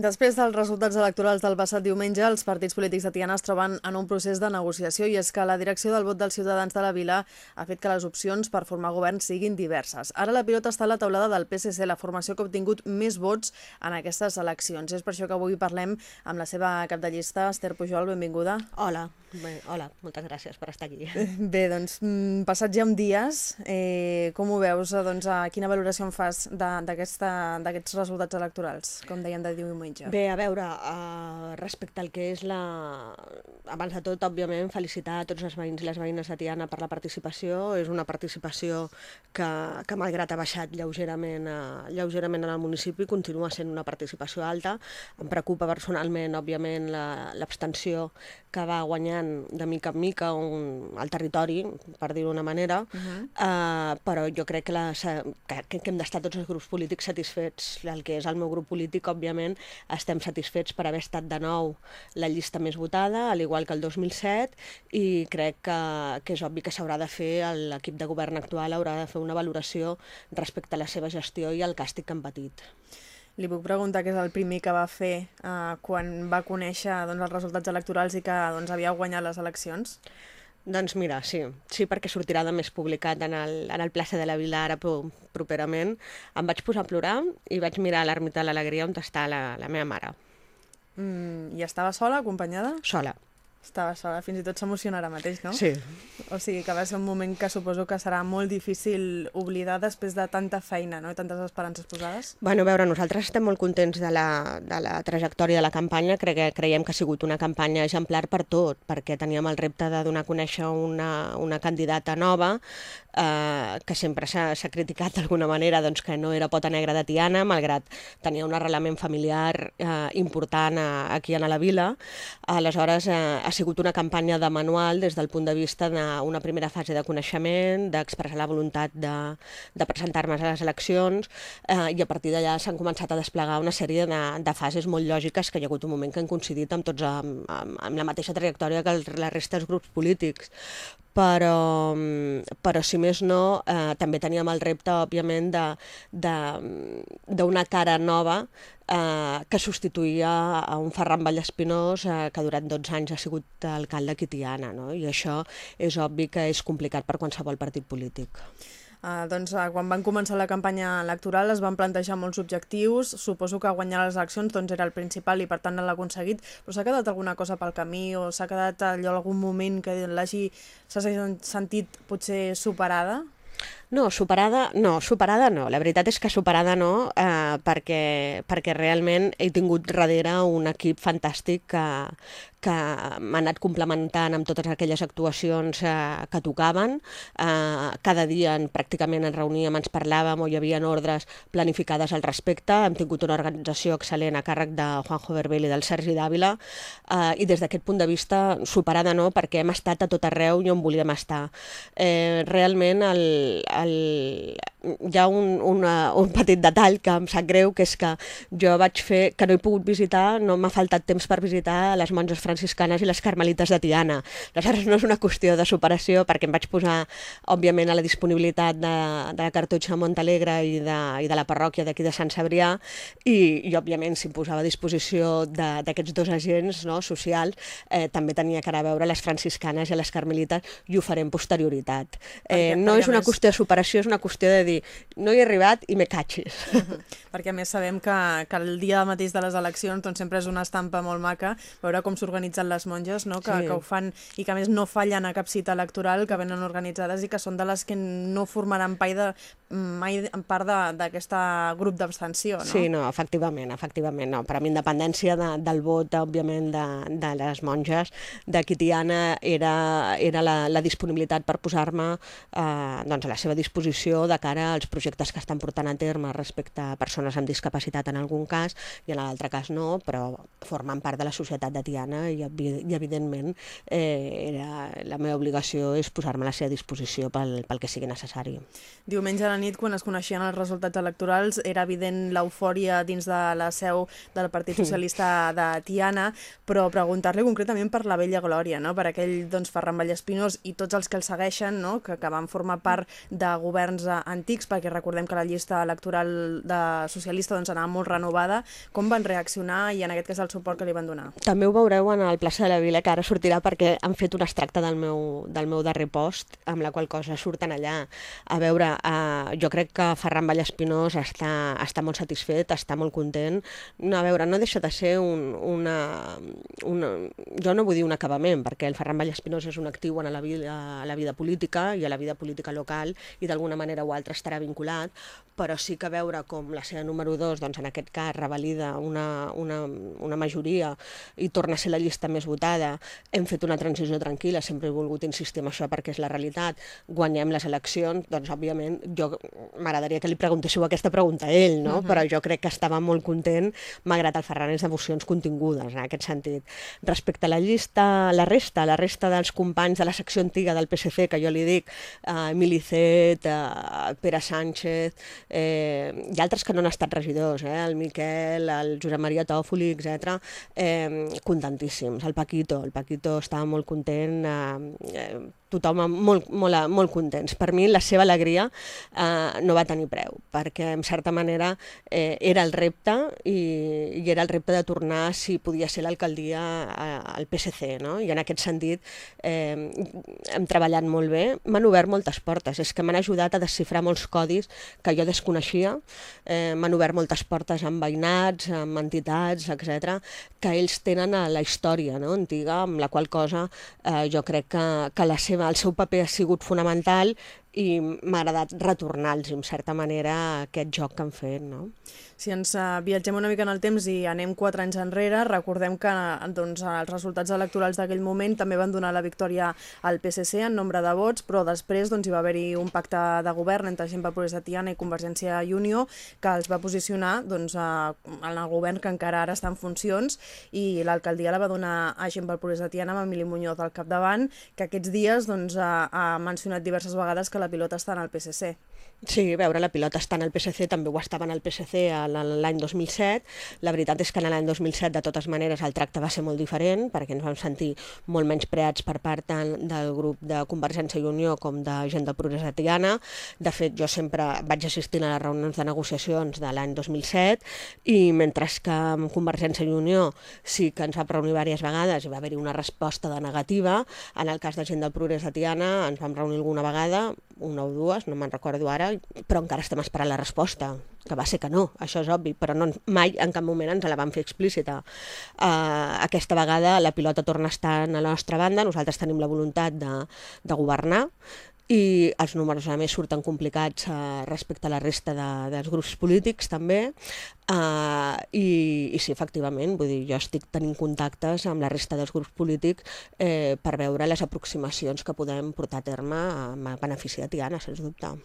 Després dels resultats electorals del passat diumenge, els partits polítics de Tiana es troben en un procés de negociació i és que la direcció del vot dels ciutadans de la vila ha fet que les opcions per formar govern siguin diverses. Ara la pilota està a la taulada del PSC, la formació que ha obtingut més vots en aquestes eleccions. És per això que avui parlem amb la seva cap de llista, Esther Pujol, benvinguda. Hola, Bé, hola, moltes gràcies per estar aquí. Bé, doncs, mm, passat ja un dies, eh, com ho veus? Doncs, a quina valoració en fas d'aquests resultats electorals, com dèiem de diumenge? Diumenge? Bé, a veure, uh, respecte al que és la... Abans de tot, òbviament, felicitar a tots els veïns i les veïnes de Tiana per la participació. És una participació que, que malgrat ha baixat lleugerament, uh, lleugerament en el municipi, continua sent una participació alta. Em preocupa personalment, òbviament, l'abstenció la, que va guanyant de mica en mica un, el territori, per dir-ho d'una manera, uh -huh. uh, però jo crec que, la, que, que hem d'estar tots els grups polítics satisfets. El que és el meu grup polític, òbviament, estem satisfets per haver estat de nou la llista més votada, al igual que el 2007, i crec que, que és obvi que s'haurà de fer, l'equip de govern actual haurà de fer una valoració respecte a la seva gestió i al càstig que han patit. Li puc preguntar què és el primer que va fer eh, quan va conèixer doncs, els resultats electorals i que doncs, havia guanyat les eleccions? Doncs mira, sí, sí perquè sortirà de més publicat en el, en el plaça de la Vila ara properament. Em vaig posar a plorar i vaig mirar a l'ermita de l'Alegria on està la, la meva mare. Mm, I estava sola, acompanyada? Sola. Estava sola, fins i tot s'emociona ara mateix, no? Sí. O sigui que va ser un moment que suposo que serà molt difícil oblidar després de tanta feina, no? I tantes esperances posades. Bueno, a veure, nosaltres estem molt contents de la, de la trajectòria de la campanya, Cre creiem que ha sigut una campanya exemplar per tot, perquè teníem el repte de donar a conèixer una, una candidata nova, eh, que sempre s'ha criticat d'alguna manera doncs, que no era pota negra de Tiana, malgrat tenia un arrelament familiar eh, important a, aquí a la vila. Aleshores, eh, ha sigut una campanya de manual des del punt de vista d'una primera fase de coneixement, d'expressar la voluntat de, de presentar-me a les eleccions, eh, i a partir d'allà s'han començat a desplegar una sèrie de, de fases molt lògiques que hi ha hagut un moment que han coincidit amb tots amb, amb, amb la mateixa trajectòria que el, la resta dels grups polítics però, però si més no, eh, també teníem el repte, òbviament, d'una cara nova eh, que substituïa a un Ferran Vallespinós eh, que durant 12 anys ha sigut alcalde Quitiana, no? i això és obvi que és complicat per qualsevol partit polític. Uh, doncs, uh, quan van començar la campanya electoral es van plantejar molts objectius, suposo que guanyar les eleccions doncs, era el principal i per tant l'ha aconseguit, però s'ha quedat alguna cosa pel camí o s'ha quedat allò algun moment que l'hagi sentit potser superada? No, superada no, superada no. La veritat és que superada no, eh, perquè, perquè realment he tingut darrere un equip fantàstic que, que m'ha anat complementant amb totes aquelles actuacions eh, que tocaven. Eh, cada dia en, pràcticament ens reuníem, ens parlàvem o hi havia ordres planificades al respecte. Hem tingut una organització excel·lent a càrrec de Juanjo Berbel i del Sergi Dàvila eh, i des d'aquest punt de vista superada no, perquè hem estat a tot arreu i on volíem estar. Eh, realment el, el, hi ha un, una, un petit detall que em sap greu, que és que jo vaig fer, que no he pogut visitar, no m'ha faltat temps per visitar les monges franciscanes i les carmelites de Tiana. Aleshores no és una qüestió de superació, perquè em vaig posar, òbviament, a la disponibilitat de, de la cartutxa Montalegre i de, i de la parròquia d'aquí de Sant Cebrià, i, i òbviament, si em posava a disposició d'aquests dos agents no, socials, eh, també tenia que anar a veure les franciscanes i les carmelites, i ho faré en posterioritat. Eh, no és una qüestió de superació, és una qüestió de dir, no hi he arribat i me catxis. Uh -huh. Perquè a més sabem que, que el dia mateix de les eleccions doncs, sempre és una estampa molt maca veure com s'organitzen les monges, no? que, sí. que ho fan i que a més no fallen a cap cita electoral, que venen organitzades i que són de les que no formaran de, mai en part d'aquest grup d'abstenció. No? Sí, no, efectivament, efectivament. No. Per a mi, independència de, del vot, òbviament, de, de les monges de Quitiana era, era la, la disponibilitat per posar-me eh, doncs, a la seva disposició de cara als projectes que estan portant a terme respecte a persones amb discapacitat en algun cas i en l'altre cas no, però formen part de la societat de Tiana i, i evidentment eh, era, la meva obligació és posar-me a la seva disposició pel, pel que sigui necessari. Diumenge a la nit, quan es coneixien els resultats electorals, era evident l'eufòria dins de la seu del Partit Socialista de Tiana, però preguntar-li concretament per la vella glòria, no? per aquell doncs, Ferran Vallespinós i tots els que el segueixen, no? que, que van formar part de governs antics, perquè recordem que la llista electoral de socialista doncs, anava molt renovada, com van reaccionar i en aquest cas el suport que li van donar? També ho veureu en el plaça de la Vila, que ara sortirà perquè han fet un extracte del meu, del meu darrer post, amb la qual cosa surten allà. A veure, eh, jo crec que Ferran Vallespinós està, està molt satisfet, està molt content. No, a veure, no deixa de ser un, una, una... Jo no vull dir un acabament, perquè el Ferran Vallespinós és un actiu en la vida, a la vida política i a la vida política local i d'alguna manera o altra estarà vinculat, però sí que veure com la seva número 2, doncs en aquest cas, revalida una, una, una majoria i torna a ser la llista més votada, hem fet una transició tranquil·la, sempre he volgut insistir en això perquè és la realitat, guanyem les eleccions, doncs òbviament jo m'agradaria que li preguntéssiu aquesta pregunta a ell, no? Uh -huh. però jo crec que estava molt content, malgrat el Ferran és d'emocions contingudes, en aquest sentit. Respecte a la llista, la resta, la resta dels companys de la secció antiga del PSC, que jo li dic, eh, Milicet, eh, Pere Sánchez, eh, i altres que no han estat regidors, eh, el Miquel, el Josep Maria Tòfoli, etc. Eh, contentíssims. El Paquito, el Paquito estava molt content, eh, eh, tothom molt, molt, molt contents. Per mi la seva alegria eh, no va tenir preu, perquè en certa manera eh, era el repte i, i era el repte de tornar si podia ser l'alcaldia al PSC, no? i en aquest sentit eh, hem treballat molt bé, m'han obert moltes portes, és que m'han ajudat a desxifrar molts codis que jo desconeixia, eh, m'han obert moltes portes amb veïnats, amb entitats, etc que ells tenen a la història no? antiga, amb la qual cosa eh, jo crec que, que la seva el seu paper ha sigut fonamental i m'ha agradat retornar-los, en certa manera, aquest joc que han fet. No? Si ens uh, viatgem una mica en el temps i anem quatre anys enrere, recordem que doncs, els resultats electorals d'aquell moment també van donar la victòria al PSC en nombre de vots, però després doncs, hi va haver-hi un pacte de govern entre Gent pel Progrés de Tiana i Convergència i Unió que els va posicionar doncs, a, en el govern que encara ara està en funcions i l'alcaldia la va donar a Gent pel Progrés de Tiana amb Emili Muñoz al capdavant, que aquests dies doncs, ha, ha mencionat diverses vegades la pilota està en el PSC. Sí, veure, la pilota està en el PSC, també ho estava en el PSC l'any 2007. La veritat és que en l'any 2007, de totes maneres, el tracte va ser molt diferent, perquè ens vam sentir molt menys preats per part tant del grup de Convergència i Unió com de gent del Progrés de Tiana. De fet, jo sempre vaig assistir a les reunions de negociacions de l'any 2007 i mentre que amb Convergència i Unió sí que ens vam reunir diverses vegades i va haver-hi una resposta de negativa, en el cas de gent del Progrés de Tiana ens vam reunir alguna vegada, una o dues, no me'n recordo ara, però encara estem esperant la resposta, que va ser que no, això és obvi, però no, mai en cap moment ens la van fer explícita. Uh, aquesta vegada la pilota torna a estar a la nostra banda, nosaltres tenim la voluntat de, de governar, i els números a més surten complicats uh, respecte a la resta de, dels grups polítics també uh, i, i sí, efectivament, vull dir, jo estic tenint contactes amb la resta dels grups polítics eh, per veure les aproximacions que podem portar a terme a benefici de Tiana, sens dubte.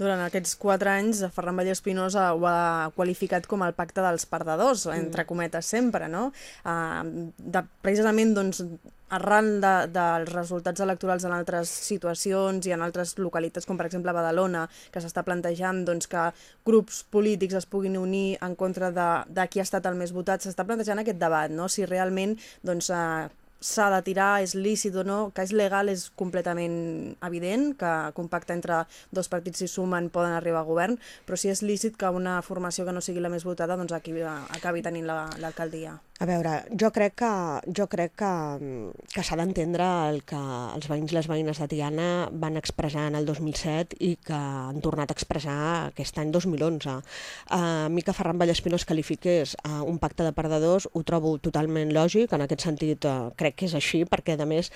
Durant aquests quatre anys, Ferran Vallespinosa ho ha qualificat com el pacte dels perdedors, mm. entre cometes sempre, no? Uh, de, precisament, doncs, arran de, dels resultats electorals en altres situacions i en altres localitats, com per exemple Badalona, que s'està plantejant doncs, que grups polítics es puguin unir en contra de, de qui ha estat el més votat, s'està plantejant aquest debat, no? si realment doncs, uh, s'ha de tirar, és lícit o no, que és legal és completament evident, que un pacte entre dos partits s'hi sumen poden arribar a govern, però si és lícit que una formació que no sigui la més votada doncs aquí, acabi tenint l'alcaldia. La, a veure, jo crec que, jo crec que, que s'ha d'entendre el que els veïns i les veïnes de Tiana van expressar en el 2007 i que han tornat a expressar aquest any 2011. A mi que Ferran Vallespino es qualifiqués a un pacte de perdedors ho trobo totalment lògic, en aquest sentit eh, crec que és així, perquè a més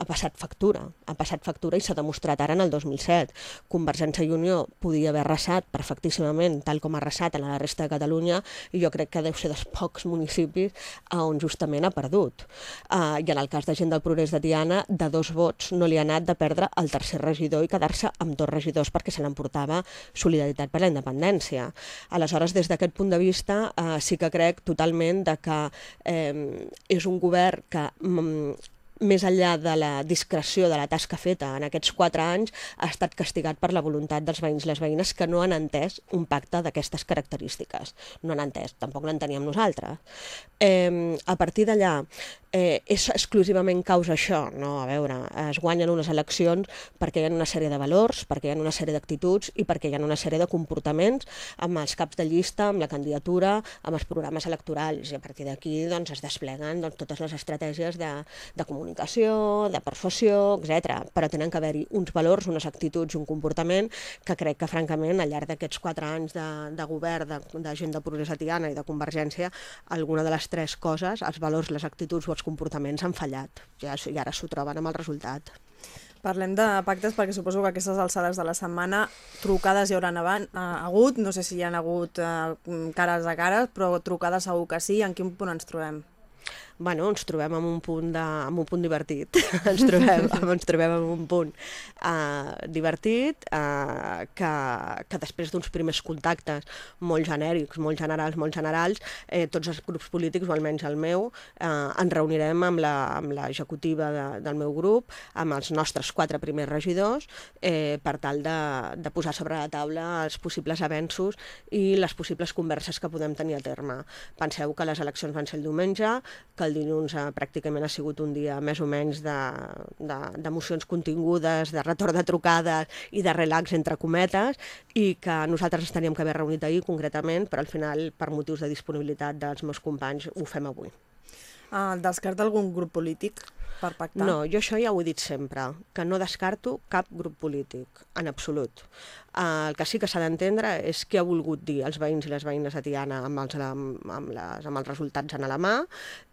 ha passat factura, ha passat factura i s'ha demostrat ara en el 2007. Convergència i Unió podia haver arrasat perfectíssimament, tal com ha arrasat a la resta de Catalunya, i jo crec que deu ser dels pocs municipis on justament ha perdut. Uh, I en el cas de gent del Progrés de Tiana, de dos vots no li ha anat de perdre el tercer regidor i quedar-se amb dos regidors perquè se l'emportava Solidaritat per la Independència. Aleshores, des d'aquest punt de vista, uh, sí que crec totalment de que eh, és un govern que mm, més enllà de la discreció de la tasca feta en aquests quatre anys, ha estat castigat per la voluntat dels veïns i les veïnes que no han entès un pacte d'aquestes característiques. No han entès, tampoc l'enteníem nosaltres. Eh, a partir d'allà, eh, és exclusivament causa això? No, a veure, es guanyen unes eleccions perquè hi ha una sèrie de valors, perquè hi ha una sèrie d'actituds i perquè hi ha una sèrie de comportaments amb els caps de llista, amb la candidatura, amb els programes electorals i a partir d'aquí doncs, es despleguen doncs, totes les estratègies de, de comunicació, de persuasió, etc. Però tenen que haver-hi uns valors, unes actituds un comportament que crec que francament al llarg d'aquests quatre anys de, de govern de, de gent de Progrés Atiana i de Convergència, alguna de les tres coses, els valors, les actituds o els comportaments han fallat ja, i ara s'ho troben amb el resultat. Parlem de pactes perquè suposo que aquestes alçades de la setmana trucades hi hauran avant, uh, hagut, no sé si hi han hagut uh, cares a cares, però trucades segur que sí. En quin punt ens trobem? Bueno, ens trobem en un punt, de, en un punt divertit, ens, trobem, ens trobem en un punt uh, divertit uh, que, que després d'uns primers contactes molt genèrics, molt generals, molt generals, eh, tots els grups polítics, o almenys el meu, eh, ens reunirem amb l'executiva de, del meu grup, amb els nostres quatre primers regidors, eh, per tal de, de posar sobre la taula els possibles avenços i les possibles converses que podem tenir a terme. Penseu que les eleccions van ser el diumenge, que el dilluns eh, pràcticament ha sigut un dia més o menys d'emocions de, de, contingudes, de retorn de trucades i de relax entre cometes i que nosaltres ens teníem que haver reunit ahir concretament, però al final per motius de disponibilitat dels meus companys ho fem avui. Uh, descarta algun grup polític per pactar? No, jo això ja ho he dit sempre, que no descarto cap grup polític, en absolut. Uh, el que sí que s'ha d'entendre és què ha volgut dir els veïns i les veïnes de Tiana amb els, amb, les, amb els resultats en la mà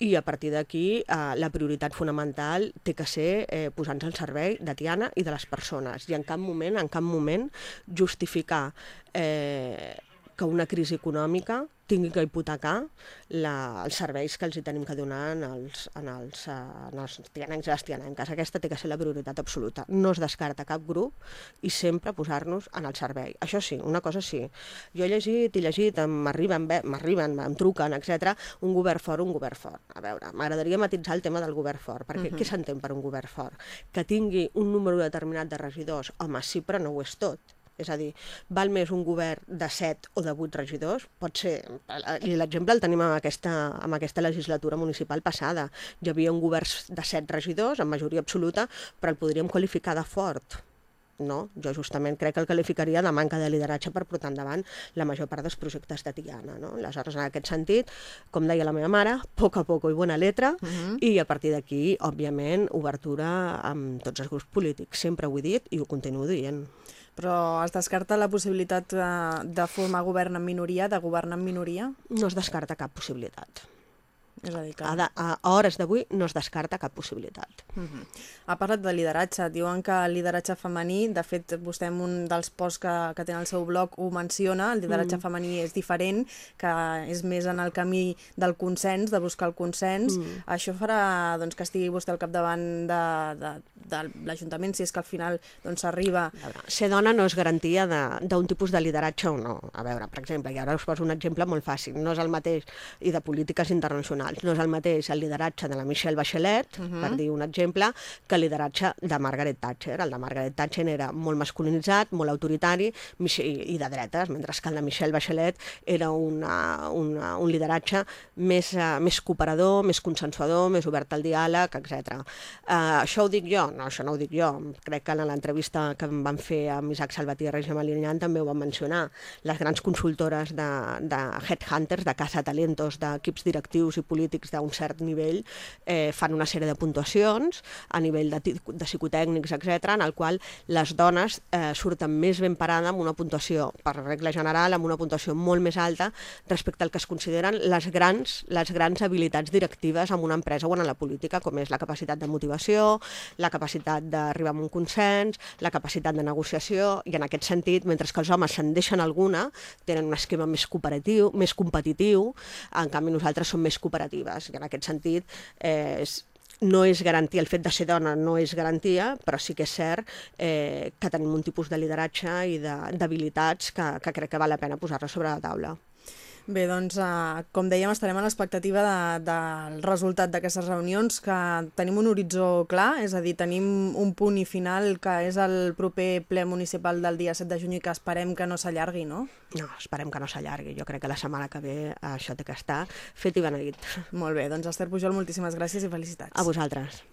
i a partir d'aquí uh, la prioritat fonamental té que ser eh, posar-nos al servei de Tiana i de les persones i en cap moment, en cap moment justificar eh, que una crisi econòmica tingui que hipotecar la, els serveis que els hi tenim que donar en els, en els, eh, en els tianencs i les tianenques. Aquesta té que ser la prioritat absoluta. No es descarta cap grup i sempre posar-nos en el servei. Això sí, una cosa sí. Jo he llegit i llegit, m'arriben, m'arriben, em truquen, etc. un govern fort, un govern fort. A veure, m'agradaria matitzar el tema del govern fort, perquè uh -huh. què s'entén per un govern fort? Que tingui un número determinat de regidors, home, sí, però no ho és tot és a dir, val més un govern de 7 o de 8 regidors? Pot ser. I l'exemple el tenim amb aquesta, amb aquesta legislatura municipal passada. Hi havia un govern de 7 regidors, en majoria absoluta, però el podríem qualificar de fort. No, jo justament crec que el qualificaria de manca de lideratge per portar endavant la major part dels projectes de Tiana. No? Aleshores, en aquest sentit, com deia la meva mare, poc a poc i bona letra, uh -huh. i a partir d'aquí, òbviament, obertura amb tots els grups polítics. Sempre ho he dit i ho continuo dient. Però es descarta la possibilitat de, de formar govern en minoria, de governar en minoria? No es descarta cap possibilitat. És a dir, que... A, de, a hores d'avui no es descarta cap possibilitat. Uh -huh. Ha parlat de lideratge. Diuen que el lideratge femení, de fet, vostè en un dels posts que, que té al seu blog ho menciona, el lideratge uh -huh. femení és diferent, que és més en el camí del consens, de buscar el consens. Uh -huh. Això farà doncs, que estigui vostè al capdavant de, de, de l'Ajuntament, si és que al final s'arriba... Doncs, ser dona no és garantia d'un tipus de lideratge o no. A veure, per exemple, i ara us poso un exemple molt fàcil, no és el mateix, i de polítiques internacionals. No és el mateix el lideratge de la Michelle Bachelet, uh -huh. per dir un exemple, que el lideratge de Margaret Thatcher. El de Margaret Thatcher era molt masculinitzat, molt autoritari i de dretes, mentre que el de Michelle Bachelet era una, una, un lideratge més, uh, més cooperador, més consensuador, més obert al diàleg, etc. Uh, eh, això ho dic jo? No, això no ho dic jo. Crec que en l'entrevista que em van fer amb Isaac Salvatierra i Gemma Lillan també ho van mencionar. Les grans consultores de, de headhunters, de casa talentos, d'equips directius i polítics polítics d'un cert nivell eh, fan una sèrie de puntuacions a nivell de, de psicotècnics, etc, en el qual les dones eh, surten més ben parades amb una puntuació, per regla general, amb una puntuació molt més alta respecte al que es consideren les grans, les grans habilitats directives en una empresa o en la política, com és la capacitat de motivació, la capacitat d'arribar a un consens, la capacitat de negociació, i en aquest sentit, mentre que els homes se'n deixen alguna, tenen un esquema més cooperatiu, més competitiu, en canvi nosaltres som més cooperatius negatives. I en aquest sentit, eh, és, no és garantia, el fet de ser dona no és garantia, però sí que és cert eh, que tenim un tipus de lideratge i d'habilitats que, que crec que val la pena posar-la sobre la taula. Bé, doncs, uh, com dèiem, estarem a l'expectativa de, del resultat d'aquestes reunions, que tenim un horitzó clar, és a dir, tenim un punt i final que és el proper ple municipal del dia 7 de juny i que esperem que no s'allargui, no? No, esperem que no s'allargui. Jo crec que la setmana que ve això té que estar fet i beneït. Molt bé, doncs Esther Pujol, moltíssimes gràcies i felicitats. A vosaltres.